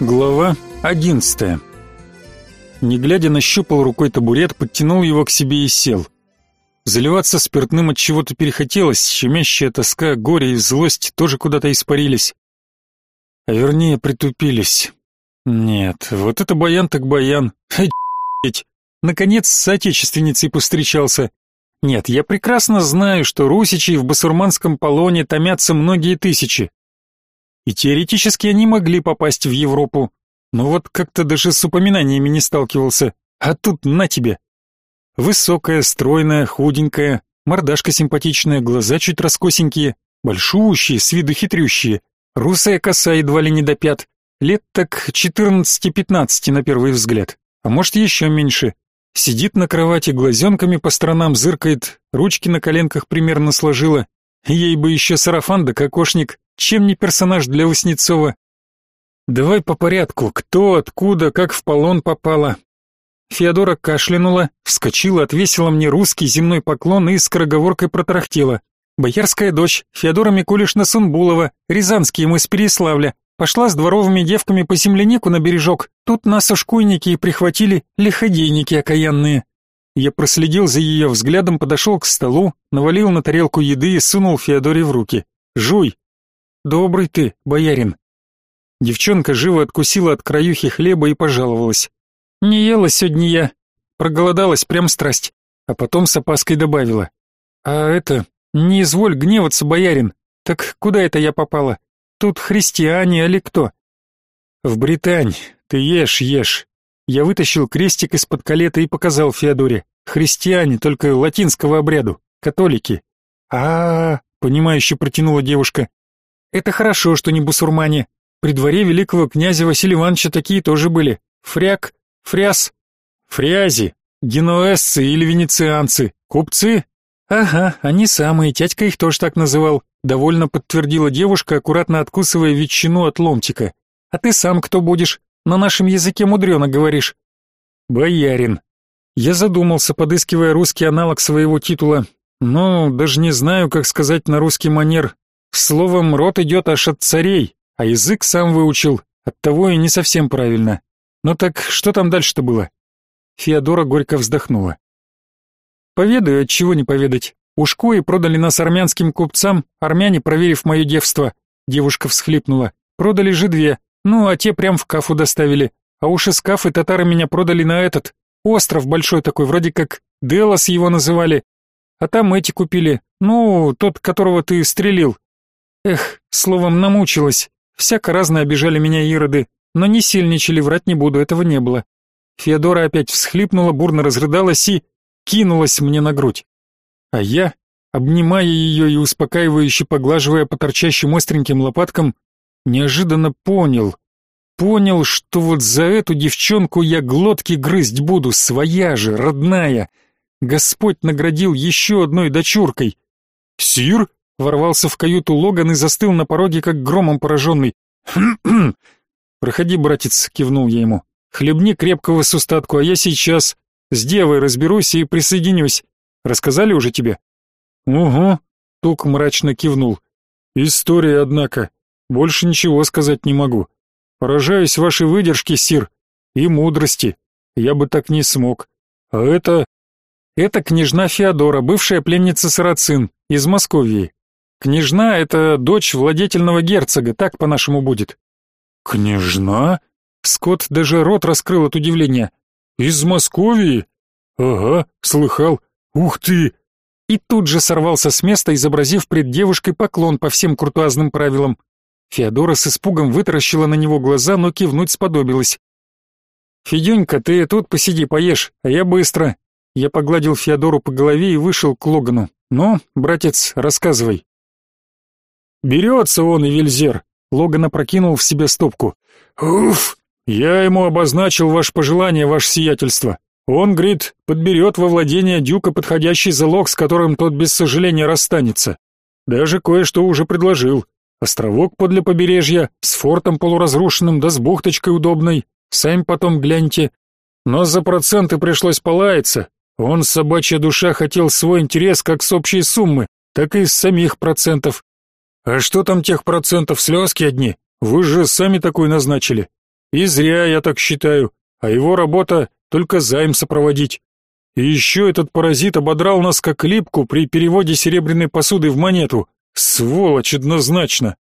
Глава одиннадцатая. Не глядя, нащупал рукой табурет, подтянул его к себе и сел. Заливаться спиртным от чего-то перехотелось, щемящая тоска, горе и злость тоже куда-то испарились. А вернее, притупились. Нет, вот это баян так баян. Ать, наконец с отечественницей повстречался. Нет, я прекрасно знаю, что русичей в басурманском полоне томятся многие тысячи. И теоретически они могли попасть в Европу, но вот как-то даже с упоминаниями не сталкивался. А тут на тебе. Высокая, стройная, худенькая, мордашка симпатичная, глаза чуть раскосенькие, большущие, с виду хитрющие, русая коса едва ли не до пят, лет так 14-15 на первый взгляд, а может еще меньше. Сидит на кровати, глазенками по сторонам зыркает, ручки на коленках примерно сложила. Ей бы еще сарафан да кокошник, чем не персонаж для Васнецова? Давай по порядку, кто, откуда, как в полон попала. Феодора кашлянула, вскочила, отвесила мне русский земной поклон и скороговоркой протарахтела. Боярская дочь, Феодора Микулишна Сунбулова, Рязанские мы с Переславля, пошла с дворовыми девками по землянику на бережок. Тут нас ушкуйники и прихватили лиходейники окаянные. Я проследил за ее взглядом, подошел к столу, навалил на тарелку еды и сунул Феодоре в руки. «Жуй, Добрый ты, боярин. Девчонка живо откусила от краюхи хлеба и пожаловалась. Не ела сегодня я, проголодалась прям страсть, а потом с опаской добавила: "А это, не изволь гневаться, боярин. Так куда это я попала? Тут христиане или кто?" В Британь. Ты ешь, ешь. Я вытащил крестик из-под калета и показал Феодоре. Христиане, только латинского обряду, католики. А, -а, понимающе протянула девушка. Это хорошо, что не бусурмане. При дворе великого князя Василия Ивановича такие тоже были. Фряк, фряс, фрязи, генуэзцы или венецианцы, купцы. Ага, они самые, тятька их тоже так называл, довольно подтвердила девушка, аккуратно откусывая ветчину от ломтика. А ты сам кто будешь? На нашем языке мудрено говоришь. Боярин. Я задумался, подыскивая русский аналог своего титула. Ну, даже не знаю, как сказать на русский манер. Словом, рот идет аж от царей, а язык сам выучил, оттого и не совсем правильно. Ну так что там дальше-то было? Феодора горько вздохнула. Поведаю, от чего не поведать. Ушкуи продали нас армянским купцам, армяне, проверив мое девство. Девушка всхлипнула. Продали же две, ну а те прям в кафу доставили. А уж из кафы татары меня продали на этот, остров большой такой, вроде как Делос его называли. А там эти купили, ну, тот, которого ты стрелил. Эх, словом, намучилась. Всяко разно обижали меня ироды, но не сильничали, врать не буду, этого не было. Феодора опять всхлипнула, бурно разрыдалась и кинулась мне на грудь. А я, обнимая ее и успокаивающе поглаживая по торчащим остреньким лопаткам, неожиданно понял, понял, что вот за эту девчонку я глотки грызть буду, своя же, родная. Господь наградил еще одной дочуркой. «Сир?» Ворвался в каюту Логан и застыл на пороге, как громом пораженный. «Хм-хм!» «Проходи, братец», — кивнул я ему. «Хлебни крепкого с а я сейчас с девой разберусь и присоединюсь. Рассказали уже тебе?» «Угу», — Тук мрачно кивнул. «История, однако. Больше ничего сказать не могу. Поражаюсь вашей выдержке, сир, и мудрости. Я бы так не смог. А это...» «Это княжна Феодора, бывшая пленница Сарацин, из Московии. Княжна — это дочь владетельного герцога, так по-нашему будет». «Княжна?» Скотт даже рот раскрыл от удивления. «Из Московии?» «Ага, слыхал. Ух ты!» И тут же сорвался с места, изобразив пред девушкой поклон по всем куртуазным правилам. Феодора с испугом вытаращила на него глаза, но кивнуть сподобилась. «Федюнька, ты тут посиди, поешь, а я быстро». Я погладил Феодору по голове и вышел к Логану. «Ну, братец, рассказывай». Берется он и Вильзер. Логан опрокинул в себе стопку. Уф! Я ему обозначил ваше пожелание, ваше сиятельство. Он, говорит, подберет во владение дюка подходящий залог, с которым тот без сожаления расстанется. Даже кое-что уже предложил. Островок подле побережья, с фортом полуразрушенным, да с бухточкой удобной. Сами потом гляньте. Но за проценты пришлось полаяться. Он, собачья душа, хотел свой интерес как с общей суммы, так и с самих процентов. А что там тех процентов слезки одни? Вы же сами такой назначили. И зря я так считаю, а его работа только займ сопроводить. И еще этот паразит ободрал нас как липку при переводе серебряной посуды в монету. Сволочь однозначно.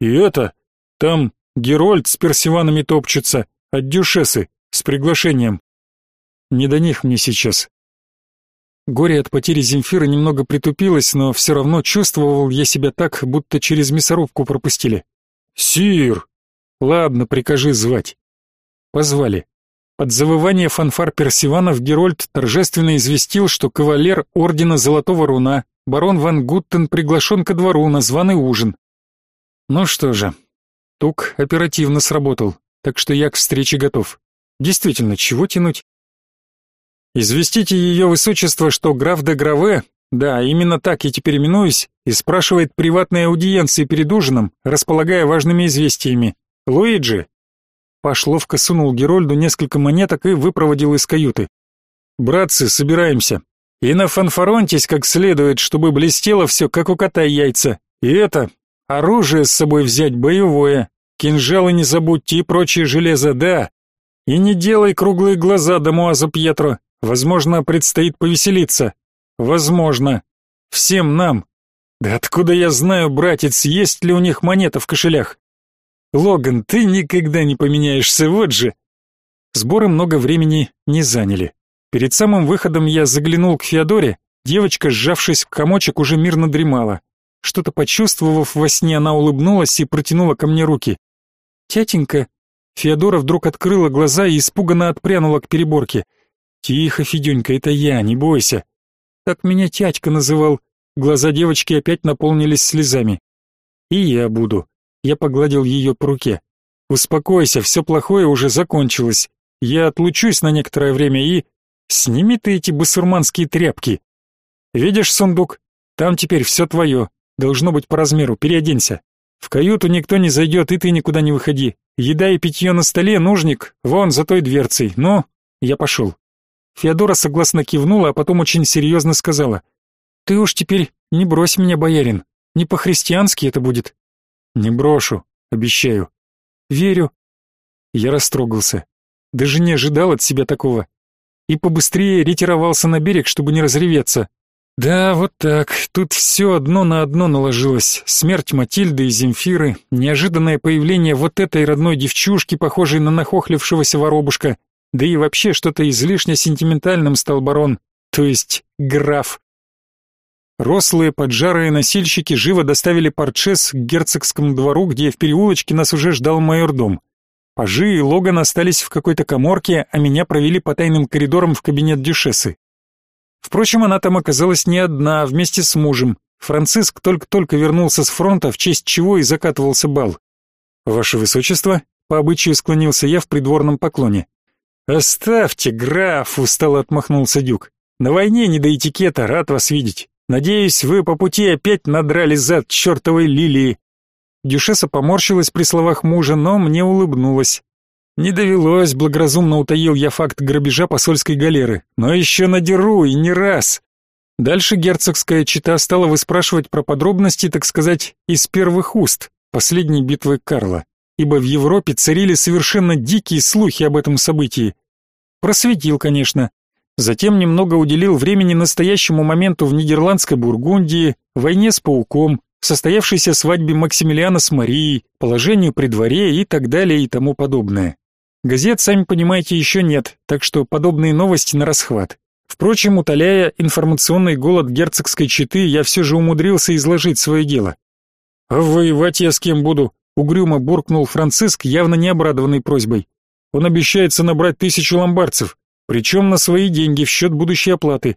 И это, там Герольд с персиванами топчется, от дюшесы, с приглашением. Не до них мне сейчас. Горе от потери Земфира немного притупилось, но все равно чувствовал я себя так, будто через мясорубку пропустили. «Сир!» «Ладно, прикажи звать». Позвали. Под завывание фанфар Персиванов Герольд торжественно известил, что кавалер ордена Золотого Руна, барон Ван Гуттен приглашен ко двору на званый ужин. Ну что же, тук оперативно сработал, так что я к встрече готов. Действительно, чего тянуть? Известите ее высочество, что граф де Граве, да, именно так я теперь именуюсь, и спрашивает приватной аудиенции перед ужином, располагая важными известиями. Луиджи, Пошловка сунул Герольду несколько монеток и выпроводил из каюты. «Братцы, собираемся. И нафанфароньтесь как следует, чтобы блестело все, как у кота яйца. И это, оружие с собой взять боевое, кинжалы не забудьте и прочее железо, да. И не делай круглые глаза, Дамуаза Пьетро. Возможно, предстоит повеселиться. Возможно. Всем нам. Да откуда я знаю, братец, есть ли у них монета в кошелях? Логан, ты никогда не поменяешься, вот же. Сборы много времени не заняли. Перед самым выходом я заглянул к Феодоре, девочка, сжавшись в комочек, уже мирно дремала. Что-то почувствовав во сне, она улыбнулась и протянула ко мне руки. «Тятенька!» Феодора вдруг открыла глаза и испуганно отпрянула к переборке. «Тихо, Федюнька, это я, не бойся». Так меня тятька называл. Глаза девочки опять наполнились слезами. «И я буду. Я погладил ее по руке. «Успокойся, все плохое уже закончилось. Я отлучусь на некоторое время и... Сними ты эти басурманские тряпки. Видишь сундук? Там теперь все твое. Должно быть по размеру, переоденься. В каюту никто не зайдет, и ты никуда не выходи. Еда и питье на столе, нужник, вон за той дверцей. Ну, я пошел». Феодора согласно кивнула, а потом очень серьезно сказала. «Ты уж теперь не брось меня, боярин. Не по-христиански это будет. Не брошу, обещаю. Верю. Я растрогался. Даже не ожидал от себя такого. И побыстрее ретировался на берег, чтобы не разреветься. Да, вот так. Тут все одно на одно наложилось. Смерть Матильды и Земфиры, неожиданное появление вот этой родной девчушки, похожей на нахохлившегося воробушка, да и вообще что-то излишне сентиментальным стал барон, то есть граф. Рослые поджарые носильщики живо доставили парчес к герцогскому двору, где в переулочке нас уже ждал майордом. Пажи и Логан остались в какой-то коморке, а меня провели по тайным коридорам в кабинет дюшессы. Впрочем, она там оказалась не одна, а вместе с мужем. Франциск только-только вернулся с фронта, в честь чего и закатывался бал. «Ваше Высочество», — по обычаю склонился я в придворном поклоне. «Оставьте, граф», — устало отмахнулся Дюк. «На войне не до этикета, рад вас видеть». Надеюсь, вы по пути опять надрали зад чертовой лилии. Дюшеса поморщилась при словах мужа, но мне улыбнулась. Не довелось, благоразумно утаил я факт грабежа посольской галеры, но еще надеру и не раз. Дальше герцогская чита стала выспрашивать про подробности, так сказать, из первых уст последней битвы Карла, ибо в Европе царили совершенно дикие слухи об этом событии. Просветил, конечно, Затем немного уделил времени настоящему моменту в Нидерландской Бургундии, войне с пауком, состоявшейся свадьбе Максимилиана с Марией, положению при дворе и так далее и тому подобное. Газет, сами понимаете, еще нет, так что подобные новости на расхват. Впрочем, утоляя информационный голод герцогской четы, я все же умудрился изложить свое дело. «А воевать я с кем буду?» — угрюмо буркнул Франциск, явно не обрадованный просьбой. «Он обещается набрать тысячу ломбардцев причем на свои деньги в счет будущей оплаты.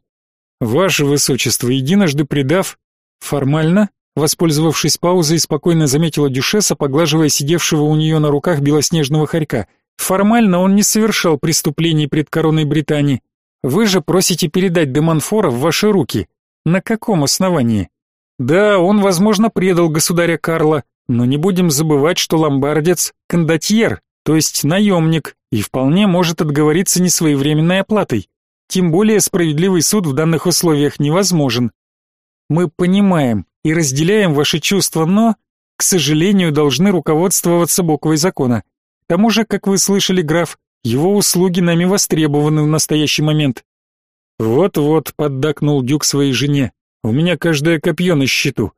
Ваше Высочество, единожды предав, формально, воспользовавшись паузой, спокойно заметила Дюшеса, поглаживая сидевшего у нее на руках белоснежного хорька. Формально он не совершал преступлений пред короной Британии. Вы же просите передать Демонфора в ваши руки. На каком основании? Да, он, возможно, предал государя Карла, но не будем забывать, что ломбардец — кондотьер, то есть наемник, и вполне может отговориться несвоевременной оплатой. Тем более справедливый суд в данных условиях невозможен. Мы понимаем и разделяем ваши чувства, но, к сожалению, должны руководствоваться буквой закона. К тому же, как вы слышали, граф, его услуги нами востребованы в настоящий момент. Вот-вот, поддакнул Дюк своей жене. У меня каждое копье на счету.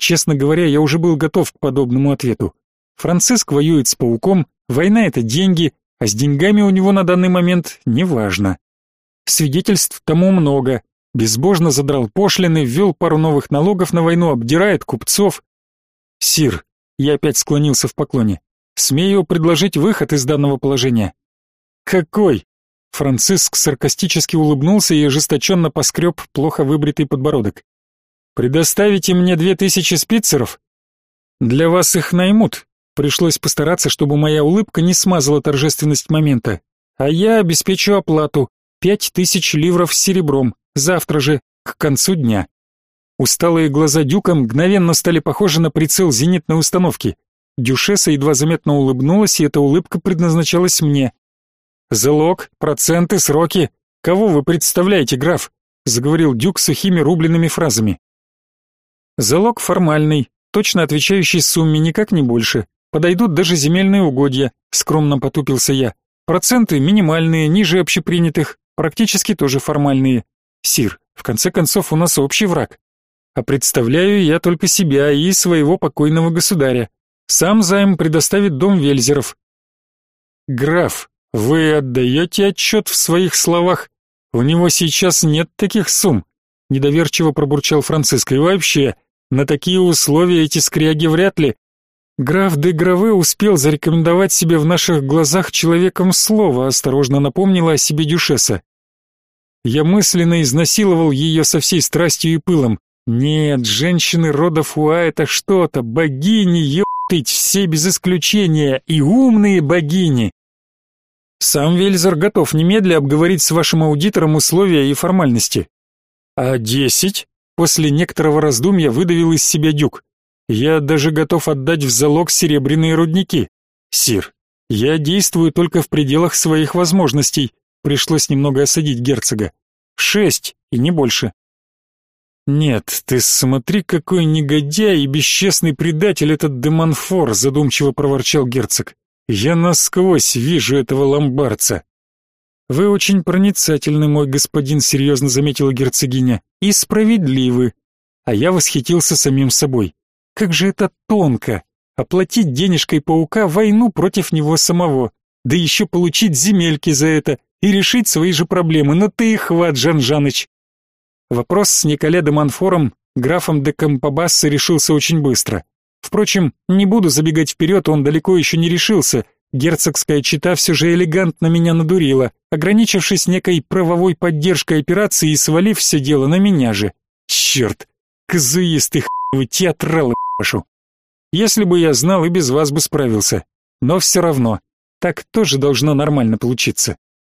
Честно говоря, я уже был готов к подобному ответу. Франциск воюет с пауком, война это деньги, а с деньгами у него на данный момент неважно. Свидетельств тому много. Безбожно задрал пошлины, ввел пару новых налогов на войну, обдирает купцов. Сир, я опять склонился в поклоне. Смею предложить выход из данного положения. Какой? Франциск саркастически улыбнулся и ожесточенно поскреб плохо выбритый подбородок. «Предоставите мне две тысячи спицеров? Для вас их наймут. Пришлось постараться, чтобы моя улыбка не смазала торжественность момента. А я обеспечу оплату. Пять тысяч ливров серебром. Завтра же, к концу дня». Усталые глаза Дюка мгновенно стали похожи на прицел зенитной установки. Дюшеса едва заметно улыбнулась, и эта улыбка предназначалась мне. «Залог, проценты, сроки. Кого вы представляете, граф?» — заговорил Дюк сухими рубленными фразами. «Залог формальный, точно отвечающий сумме, никак не больше. Подойдут даже земельные угодья», — скромно потупился я. «Проценты минимальные, ниже общепринятых, практически тоже формальные. Сир, в конце концов, у нас общий враг. А представляю я только себя и своего покойного государя. Сам займ предоставит дом Вельзеров». «Граф, вы отдаете отчет в своих словах? У него сейчас нет таких сумм. Недоверчиво пробурчал Франциско. И вообще, на такие условия эти скряги вряд ли. Граф де Граве успел зарекомендовать себе в наших глазах человеком слова, осторожно напомнила о себе Дюшеса. Я мысленно изнасиловал ее со всей страстью и пылом. Нет, женщины рода Фуа это что-то, богини, ёптыть, все без исключения, и умные богини. Сам Вельзер готов немедля обговорить с вашим аудитором условия и формальности. А десять? После некоторого раздумья выдавил из себя Дюк. Я даже готов отдать в залог серебряные рудники. Сир, я действую только в пределах своих возможностей. Пришлось немного осадить герцога. Шесть, и не больше. Нет, ты смотри, какой негодяй и бесчестный предатель этот Демонфор, задумчиво проворчал герцог. Я насквозь вижу этого ломбарца. Вы очень проницательны, мой господин, серьезно заметила герцогиня, и справедливы. А я восхитился самим собой. Как же это тонко оплатить денежкой паука войну против него самого, да еще получить земельки за это и решить свои же проблемы. Но ты и хват, Жан Жаныч. Вопрос с Николе де Монфором, графом де Кампабасса решился очень быстро. Впрочем, не буду забегать вперед, он далеко еще не решился. Герцогская чита все же элегантно меня надурила, ограничившись некой правовой поддержкой операции и свалив все дело на меня же. Черт, казуисты вы театралы пашу. Если бы я знал, и без вас бы справился. Но все равно, так тоже должно нормально получиться.